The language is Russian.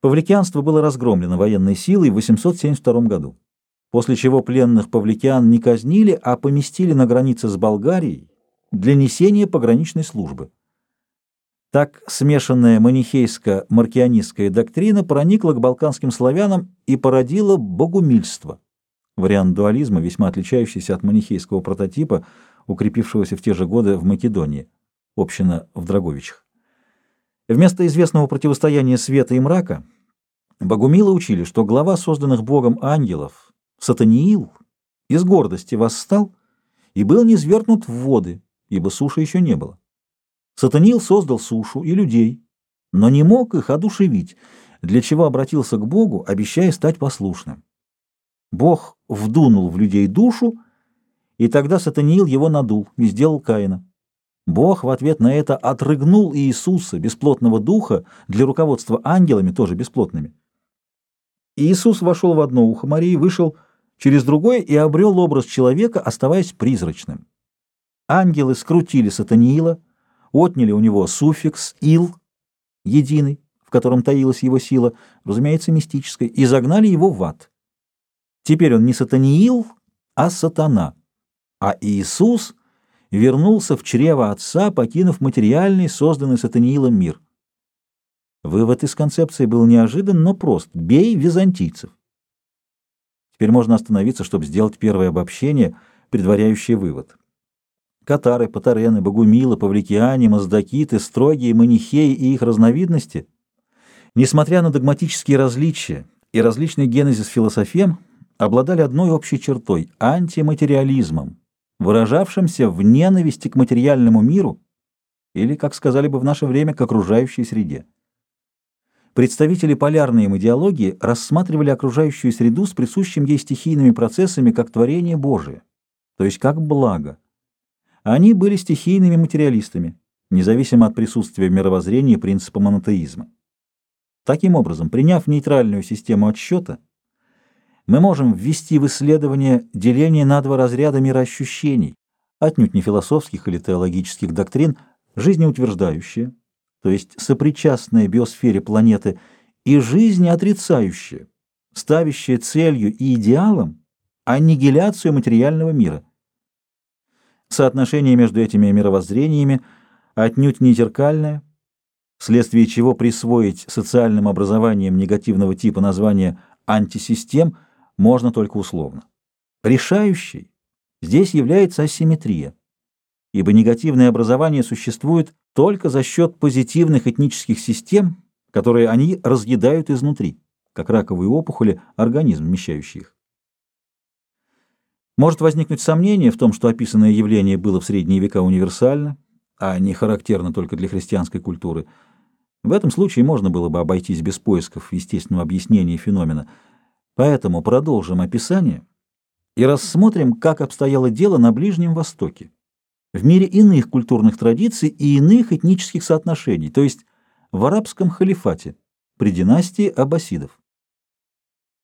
Павликианство было разгромлено военной силой в 872 году, после чего пленных павликиан не казнили, а поместили на границе с Болгарией для несения пограничной службы. Так смешанная манихейско-маркианистская доктрина проникла к балканским славянам и породила богумильство, вариант дуализма, весьма отличающийся от манихейского прототипа, укрепившегося в те же годы в Македонии, община в Драговичах. Вместо известного противостояния света и мрака Богумилы учили, что глава созданных Богом ангелов, Сатаниил, из гордости восстал и был низвергнут в воды, ибо суши еще не было. Сатаниил создал сушу и людей, но не мог их одушевить, для чего обратился к Богу, обещая стать послушным. Бог вдунул в людей душу, и тогда Сатаниил его надул и сделал Каина. Бог в ответ на это отрыгнул Иисуса, бесплотного духа, для руководства ангелами, тоже бесплотными. Иисус вошел в одно ухо Марии, вышел через другое и обрел образ человека, оставаясь призрачным. Ангелы скрутили Сатаниила, отняли у него суффикс «ил», единый, в котором таилась его сила, разумеется, мистическая, и загнали его в ад. Теперь он не Сатаниил, а Сатана, а Иисус — вернулся в чрево отца, покинув материальный, созданный Сатаниилом мир. Вывод из концепции был неожидан, но прост. Бей византийцев. Теперь можно остановиться, чтобы сделать первое обобщение, предваряющее вывод. Катары, патарены, богумилы, павликиане, маздакиты, строгие, манихеи и их разновидности, несмотря на догматические различия и различный генезис философем, обладали одной общей чертой – антиматериализмом, выражавшимся в ненависти к материальному миру или, как сказали бы в наше время, к окружающей среде. Представители полярной идеологии рассматривали окружающую среду с присущим ей стихийными процессами как творение Божие, то есть как благо. Они были стихийными материалистами, независимо от присутствия в мировоззрении принципа монотеизма. Таким образом, приняв нейтральную систему отсчета, мы можем ввести в исследование деление на два разряда мироощущений, отнюдь не философских или теологических доктрин, жизнеутверждающие, то есть сопричастные биосфере планеты, и жизнеотрицающие, ставящие целью и идеалом аннигиляцию материального мира. Соотношение между этими мировоззрениями отнюдь не зеркальное, вследствие чего присвоить социальным образованием негативного типа название антисистем – можно только условно. Решающей здесь является асимметрия, ибо негативное образование существует только за счет позитивных этнических систем, которые они разъедают изнутри, как раковые опухоли, организм, вмещающий их. Может возникнуть сомнение в том, что описанное явление было в средние века универсально, а не характерно только для христианской культуры. В этом случае можно было бы обойтись без поисков естественного объяснения феномена – Поэтому продолжим описание и рассмотрим, как обстояло дело на Ближнем Востоке, в мире иных культурных традиций и иных этнических соотношений, то есть в арабском халифате при династии аббасидов.